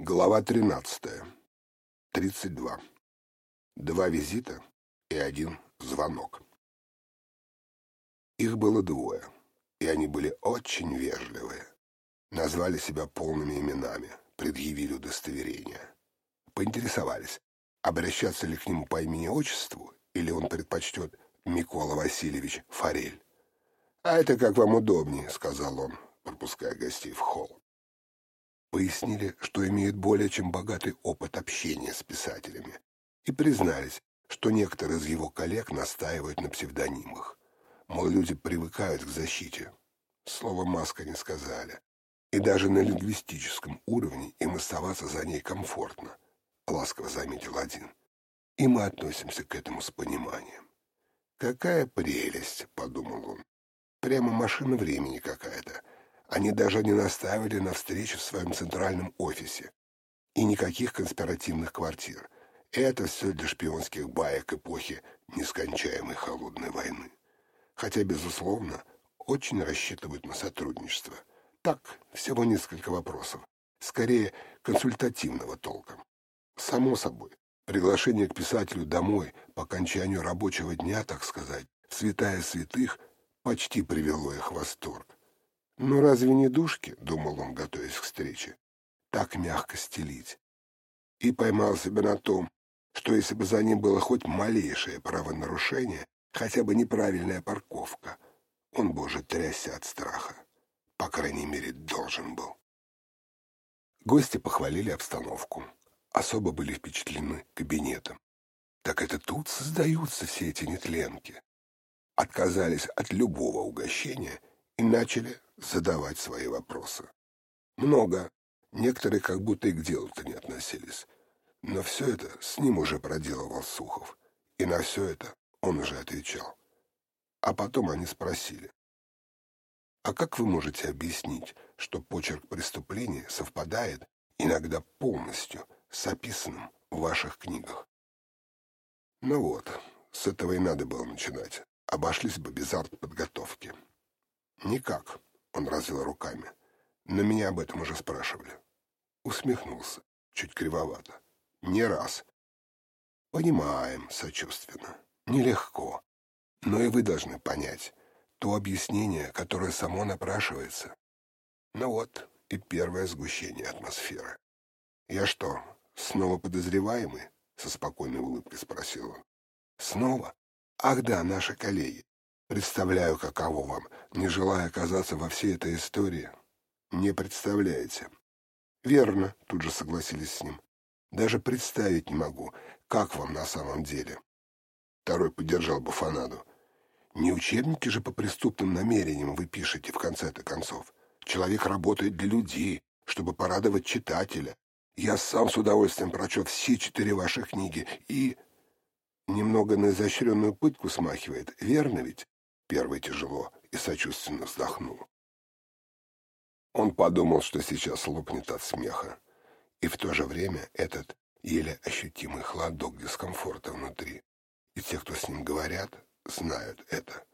Глава 13. 32. Два визита и один звонок. Их было двое, и они были очень вежливые. Назвали себя полными именами, предъявили удостоверение. Поинтересовались, обращаться ли к нему по имени-отчеству, или он предпочтет Микола Васильевич Форель. «А это как вам удобнее», — сказал он, пропуская гостей в холл. Пояснили, что имеют более чем богатый опыт общения с писателями, и признались, что некоторые из его коллег настаивают на псевдонимах. Мол, люди привыкают к защите. Слово «маска» не сказали. И даже на лингвистическом уровне им оставаться за ней комфортно, ласково заметил один. И мы относимся к этому с пониманием. «Какая прелесть!» — подумал он. «Прямо машина времени какая-то. Они даже не настаивали на встрече в своем центральном офисе. И никаких конспиративных квартир. Это все для шпионских баек эпохи нескончаемой холодной войны. Хотя, безусловно, очень рассчитывают на сотрудничество. Так, всего несколько вопросов. Скорее, консультативного толка. Само собой, приглашение к писателю домой по окончанию рабочего дня, так сказать, святая святых, почти привело их в восторг. Но разве не душки, — думал он, готовясь к встрече, — так мягко стелить? И поймал себя на том, что если бы за ним было хоть малейшее правонарушение, хотя бы неправильная парковка, он бы уже трясся от страха. По крайней мере, должен был. Гости похвалили обстановку. Особо были впечатлены кабинетом. Так это тут создаются все эти нетленки. Отказались от любого угощения и начали задавать свои вопросы. Много. Некоторые как будто и к делу-то не относились. Но все это с ним уже проделывал Сухов. И на все это он уже отвечал. А потом они спросили. А как вы можете объяснить, что почерк преступления совпадает иногда полностью с описанным в ваших книгах? Ну вот, с этого и надо было начинать. Обошлись бы без артподготовки. Никак. Он развел руками. На меня об этом уже спрашивали. Усмехнулся, чуть кривовато. Не раз. Понимаем, сочувственно. Нелегко. Но и вы должны понять то объяснение, которое само напрашивается. Ну вот и первое сгущение атмосферы. «Я что, снова подозреваемый?» — со спокойной улыбкой спросил он. «Снова? Ах да, наши коллеги. Представляю, каково вам, не желая оказаться во всей этой истории. Не представляете. Верно, тут же согласились с ним. Даже представить не могу, как вам на самом деле. Второй поддержал Бафанаду. Не учебники же по преступным намерениям вы пишете в конце-то концов. Человек работает для людей, чтобы порадовать читателя. Я сам с удовольствием прочел все четыре ваши книги и... Немного на изощренную пытку смахивает, верно ведь? Первый тяжело и сочувственно вздохнул. Он подумал, что сейчас лопнет от смеха, и в то же время этот еле ощутимый холодок дискомфорта внутри. И те, кто с ним говорят, знают это.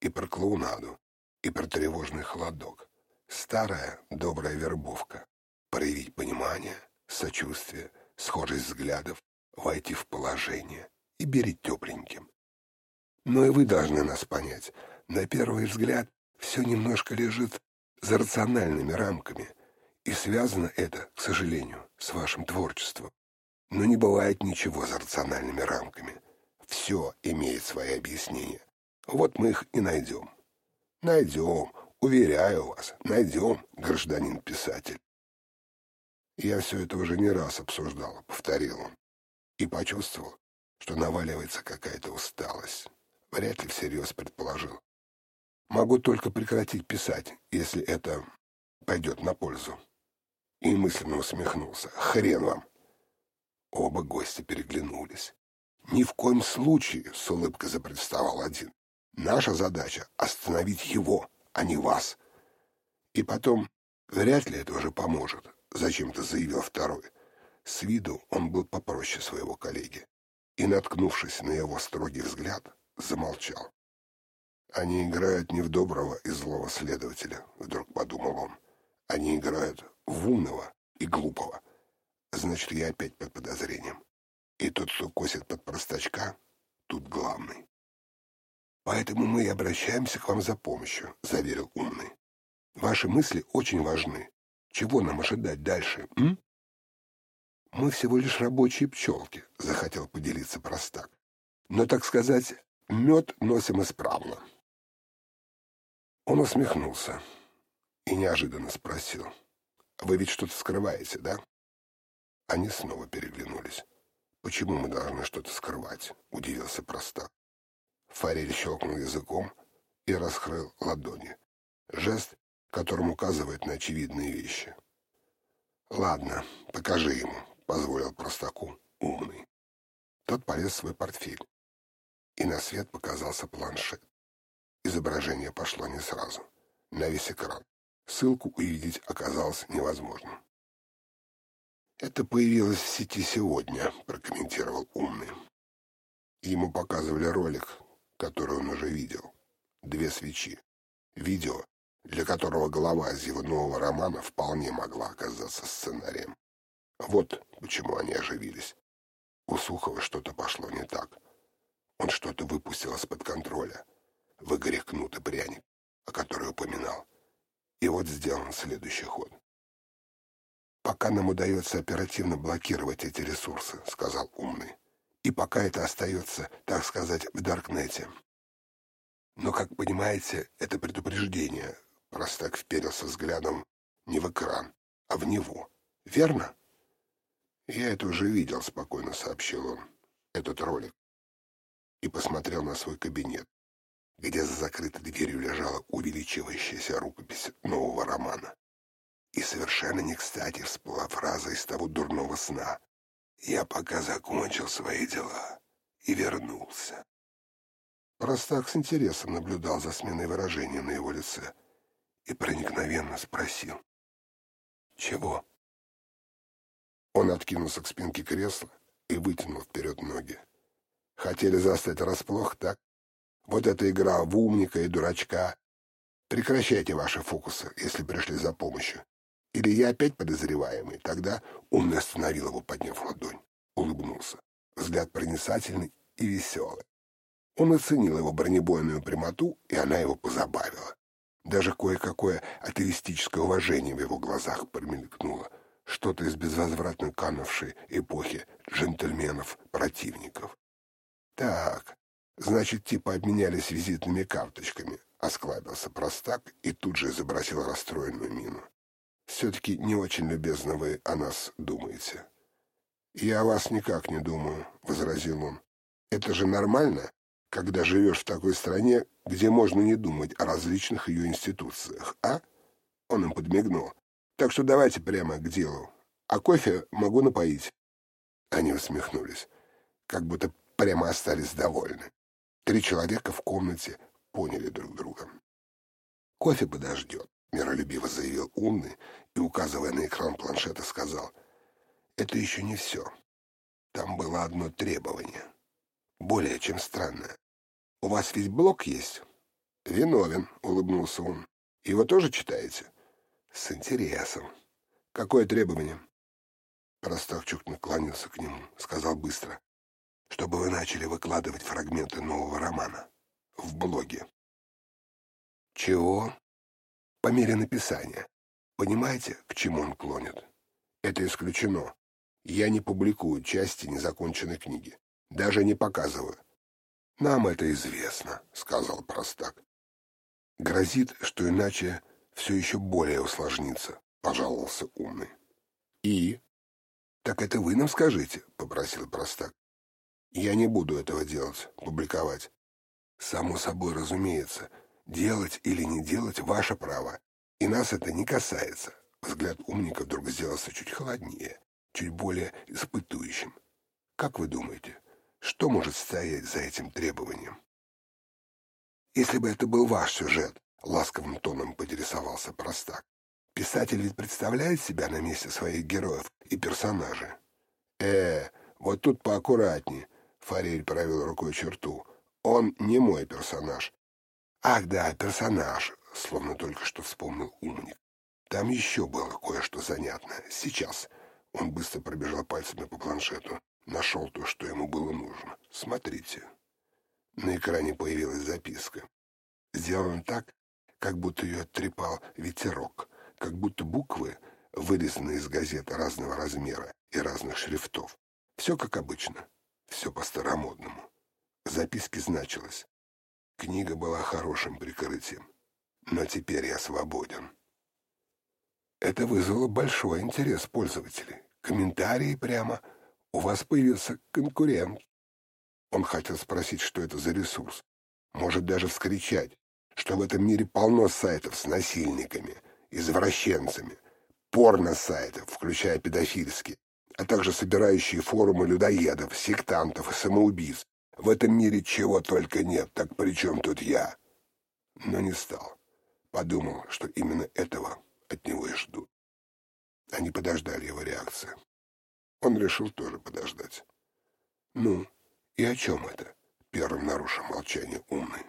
И про клоунаду, и про тревожный холодок. Старая добрая вербовка. Проявить понимание, сочувствие, схожесть взглядов, войти в положение и берить тепленьким. Но и вы должны нас понять. На первый взгляд все немножко лежит за рациональными рамками, и связано это, к сожалению, с вашим творчеством. Но не бывает ничего за рациональными рамками. Все имеет свои объяснения. Вот мы их и найдем. Найдем, уверяю вас, найдем, гражданин-писатель. Я все это уже не раз обсуждал, повторил он, и почувствовал, что наваливается какая-то усталость вряд ли всерьез предположил. Могу только прекратить писать, если это пойдет на пользу. И мысленно усмехнулся. Хрен вам. Оба гостя переглянулись. Ни в коем случае, с улыбкой запротестовал один. Наша задача — остановить его, а не вас. И потом, вряд ли это уже поможет, зачем-то заявил второй. С виду он был попроще своего коллеги. И, наткнувшись на его строгий взгляд, замолчал. «Они играют не в доброго и злого следователя», — вдруг подумал он. «Они играют в умного и глупого. значит, я опять под подозрением. И тот, кто косит под простачка, тут главный. Поэтому мы и обращаемся к вам за помощью, — заверил умный. Ваши мысли очень важны. Чего нам ожидать дальше, м? Мы всего лишь рабочие пчелки, — захотел поделиться простак. Но, так сказать, мед носим исправно. Он усмехнулся и неожиданно спросил. «Вы ведь что-то скрываете, да?» Они снова переглянулись. «Почему мы должны что-то скрывать?» — удивился простак. Форель щелкнул языком и раскрыл ладони. Жест, которым указывает на очевидные вещи. «Ладно, покажи ему», — позволил простаку умный. Тот полез в свой портфель, и на свет показался планшет. Изображение пошло не сразу, на весь экран. Ссылку увидеть оказалось невозможным. «Это появилось в сети сегодня», — прокомментировал умный. Ему показывали ролик, который он уже видел. Две свечи. Видео, для которого глава из его нового романа вполне могла оказаться сценарием. Вот почему они оживились. У Сухова что-то пошло не так. Он что-то выпустил из-под контроля. В игре пряник, о которой упоминал. И вот сделан следующий ход. «Пока нам удается оперативно блокировать эти ресурсы», — сказал умный. «И пока это остается, так сказать, в Даркнете. Но, как понимаете, это предупреждение». Простак вперился взглядом не в экран, а в него. «Верно?» «Я это уже видел», — спокойно сообщил он. «Этот ролик». И посмотрел на свой кабинет где за закрытой дверью лежала увеличивающаяся рукопись нового романа. И совершенно не кстати всплыла фраза из того дурного сна. «Я пока закончил свои дела и вернулся». Простак с интересом наблюдал за сменой выражения на его лице и проникновенно спросил. «Чего?» Он откинулся к спинке кресла и вытянул вперед ноги. Хотели застать расплох, так? Вот эта игра в умника и дурачка. Прекращайте ваши фокусы, если пришли за помощью. Или я опять подозреваемый. Тогда умный остановил его, подняв ладонь. Улыбнулся. Взгляд проницательный и веселый. Он оценил его бронебойную прямоту, и она его позабавила. Даже кое-какое атеистическое уважение в его глазах промелькнуло. Что-то из безвозвратно канувшей эпохи джентльменов-противников. Так, Значит, типа обменялись визитными карточками. Осклабился простак и тут же изобразил расстроенную мину. Все-таки не очень любезно вы о нас думаете. «Я о вас никак не думаю», — возразил он. «Это же нормально, когда живешь в такой стране, где можно не думать о различных ее институциях, а?» Он им подмигнул. «Так что давайте прямо к делу. А кофе могу напоить». Они усмехнулись, как будто прямо остались довольны. Три человека в комнате поняли друг друга. «Кофе подождет», — миролюбиво заявил умный и, указывая на экран планшета, сказал. «Это еще не все. Там было одно требование. Более чем странное. У вас ведь блок есть?» «Виновен», — улыбнулся он. «Его тоже читаете?» «С интересом. Какое требование?» Ростовчук наклонился к нему, сказал быстро чтобы вы начали выкладывать фрагменты нового романа в блоге. Чего? По мере написания. Понимаете, к чему он клонит? Это исключено. Я не публикую части незаконченной книги. Даже не показываю. Нам это известно, сказал простак. Грозит, что иначе все еще более усложнится, пожаловался умный. И? Так это вы нам скажите, попросил простак. Я не буду этого делать, публиковать. Само собой разумеется, делать или не делать — ваше право, и нас это не касается. Взгляд умника вдруг сделался чуть холоднее, чуть более испытующим. Как вы думаете, что может стоять за этим требованием? Если бы это был ваш сюжет, ласковым тоном поинтересовался простак. Писатель ведь представляет себя на месте своих героев и персонажей. Э, вот тут поаккуратнее. Форель провел рукой черту. «Он не мой персонаж». «Ах да, персонаж», — словно только что вспомнил умник. «Там еще было кое-что занятное. Сейчас». Он быстро пробежал пальцами по планшету. Нашел то, что ему было нужно. Смотрите. На экране появилась записка. Сделано так, как будто ее оттрепал ветерок, как будто буквы вырезаны из газет разного размера и разных шрифтов. Все как обычно, все по-старомодному. В записке значилось «Книга была хорошим прикрытием, но теперь я свободен». Это вызвало большой интерес пользователей. Комментарии прямо «У вас появился конкурент». Он хотел спросить, что это за ресурс. Может даже вскричать, что в этом мире полно сайтов с насильниками, извращенцами, порно-сайтов, включая педофильские, а также собирающие форумы людоедов, сектантов и самоубийц. В этом мире чего только нет, так при чем тут я? Но не стал. Подумал, что именно этого от него и ждут. Они подождали его реакции. Он решил тоже подождать. «Ну, и о чем это?» — первым нарушил молчание умный.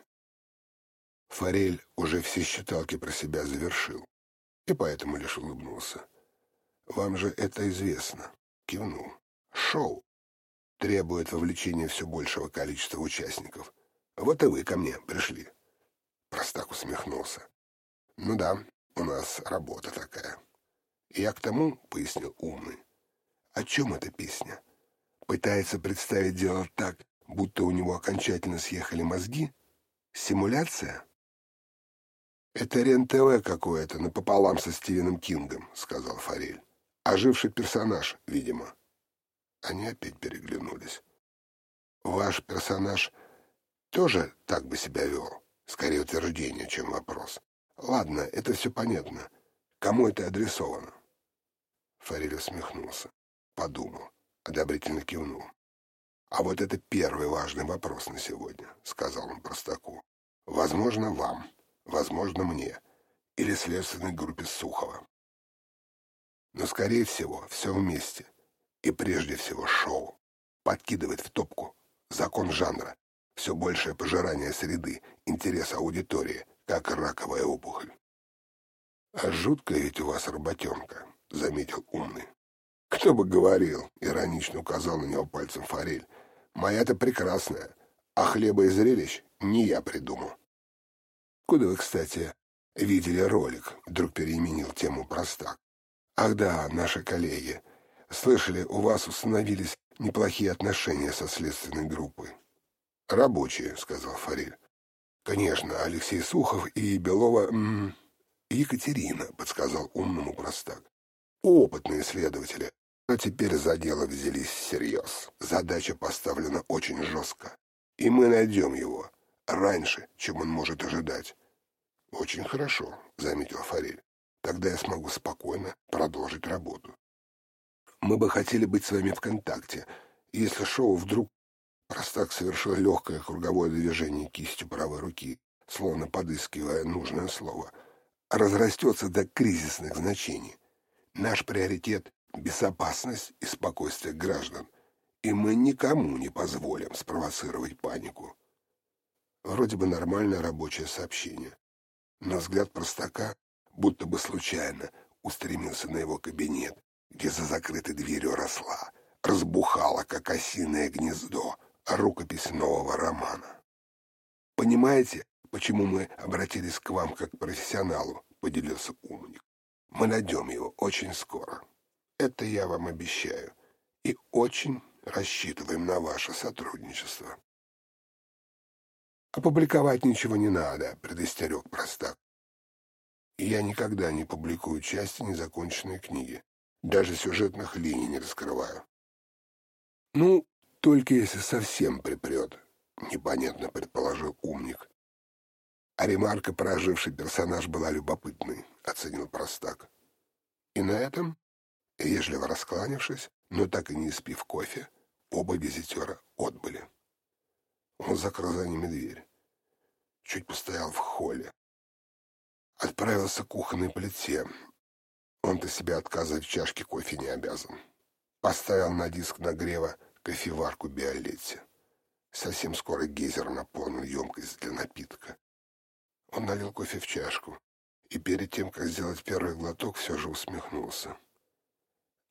Форель уже все считалки про себя завершил, и поэтому лишь улыбнулся. «Вам же это известно», — кивнул. «Шоу требует вовлечения все большего количества участников. Вот и вы ко мне пришли». Простак усмехнулся. «Ну да, у нас работа такая». «Я к тому», — пояснил умный. «О чем эта песня? Пытается представить дело так, будто у него окончательно съехали мозги? Симуляция?» «Это Рен-ТВ какое-то, напополам со Стивеном Кингом», — сказал Форель. «Оживший персонаж, видимо». Они опять переглянулись. «Ваш персонаж тоже так бы себя вел? Скорее утверждение, чем вопрос. Ладно, это все понятно. Кому это адресовано?» Форель усмехнулся, подумал, одобрительно кивнул. «А вот это первый важный вопрос на сегодня», — сказал он простаку. «Возможно, вам» возможно, мне или следственной группе Сухова. Но, скорее всего, все вместе. И прежде всего шоу. Подкидывает в топку. Закон жанра. Все большее пожирание среды, интерес аудитории, как раковая опухоль. «А жуткая ведь у вас работенка», — заметил умный. «Кто бы говорил», — иронично указал на него пальцем Форель. «Моя-то прекрасная, а хлеба и зрелищ не я придумал». Куда вы, кстати, видели ролик?» — вдруг переименил тему простак. «Ах да, наши коллеги. Слышали, у вас установились неплохие отношения со следственной группой». «Рабочие», — сказал Фариль. «Конечно, Алексей Сухов и Белова...» м -м, «Екатерина», — подсказал умному простак. «Опытные следователи. Но теперь за дело взялись всерьез. Задача поставлена очень жестко. И мы найдем его раньше, чем он может ожидать. «Очень хорошо», — заметил Форель. «Тогда я смогу спокойно продолжить работу. Мы бы хотели быть с вами в контакте. Если шоу вдруг...» Простак совершил легкое круговое движение кистью правой руки, словно подыскивая нужное слово. «Разрастется до кризисных значений. Наш приоритет — безопасность и спокойствие граждан, и мы никому не позволим спровоцировать панику». Вроде бы нормальное рабочее сообщение. Но взгляд простака, будто бы случайно, устремился на его кабинет, где за закрытой дверью росла, разбухала, как осиное гнездо, рукопись нового романа. «Понимаете, почему мы обратились к вам как к профессионалу?» — поделился умник. «Мы найдем его очень скоро. Это я вам обещаю. И очень рассчитываем на ваше сотрудничество». «Опубликовать ничего не надо», — предостерег простак. «Я никогда не публикую части незаконченной книги. Даже сюжетных линий не раскрываю». «Ну, только если совсем припрет», — непонятно предположил умник. А ремарка про оживший персонаж была любопытной, — оценил простак. И на этом, вежливо раскланившись, но так и не испив кофе, оба визитера отбыли. Он закрыл за ними дверь. Чуть постоял в холле. Отправился к кухонной плите. Он-то себя отказывать в чашке кофе не обязан. Поставил на диск нагрева кофеварку Биолетти. Совсем скоро гейзер наполнил емкость для напитка. Он налил кофе в чашку и перед тем, как сделать первый глоток, все же усмехнулся.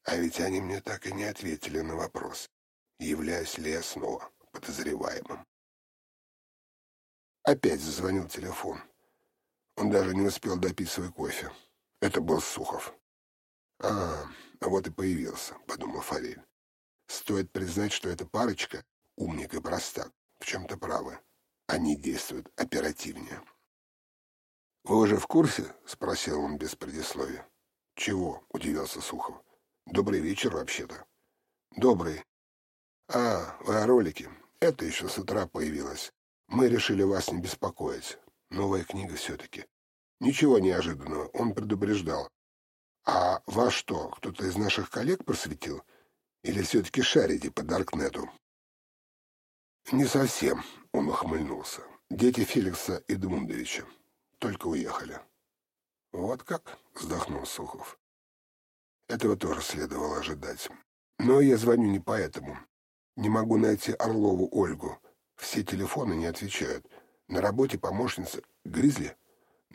А ведь они мне так и не ответили на вопрос, являюсь ли я снова подозреваемым. Опять зазвонил телефон. Он даже не успел допить свой кофе. Это был Сухов. «А, вот и появился», — подумал Форель. «Стоит признать, что эта парочка, умник и простак, в чем-то правы. Они действуют оперативнее». «Вы уже в курсе?» — спросил он без предисловия. «Чего?» — удивился Сухов. «Добрый вечер, вообще-то». «Добрый. А, вы о ролике. Это еще с утра появилось. Мы решили вас не беспокоить. Новая книга все-таки. Ничего неожиданного, он предупреждал. А вас что, кто-то из наших коллег просветил? Или все-таки шарите по Даркнету? Не совсем, он ухмыльнулся. Дети Феликса Эдмундовича. Только уехали. Вот как, вздохнул Сухов. Этого тоже следовало ожидать. Но я звоню не поэтому. Не могу найти Орлову Ольгу. Все телефоны не отвечают. На работе помощница Гризли?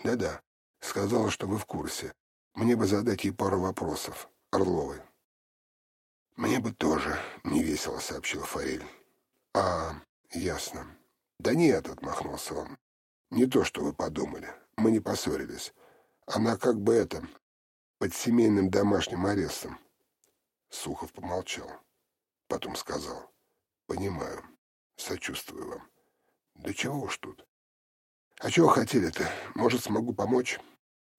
Да-да. Сказала, что вы в курсе. Мне бы задать ей пару вопросов. Орловой. Мне бы тоже, невесело сообщил Форель. А, ясно. Да нет, отмахнулся он. Не то, что вы подумали. Мы не поссорились. Она как бы это, под семейным домашним арестом. Сухов помолчал. Потом сказал. Понимаю. Сочувствую вам. Да чего уж тут. А чего хотели-то? Может, смогу помочь?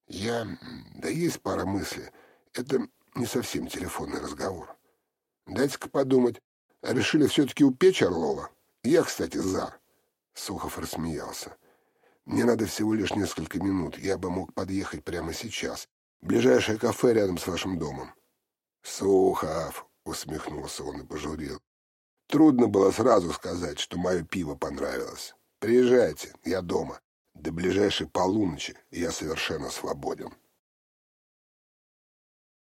Я... Да есть пара мыслей. Это не совсем телефонный разговор. Дайте-ка подумать. Решили все-таки упечь Орлова? Я, кстати, за. Сухов рассмеялся. Мне надо всего лишь несколько минут. Я бы мог подъехать прямо сейчас. Ближайшее кафе рядом с вашим домом. Сухов, усмехнулся он и пожурил. Трудно было сразу сказать, что мое пиво понравилось. Приезжайте, я дома. До ближайшей полуночи я совершенно свободен.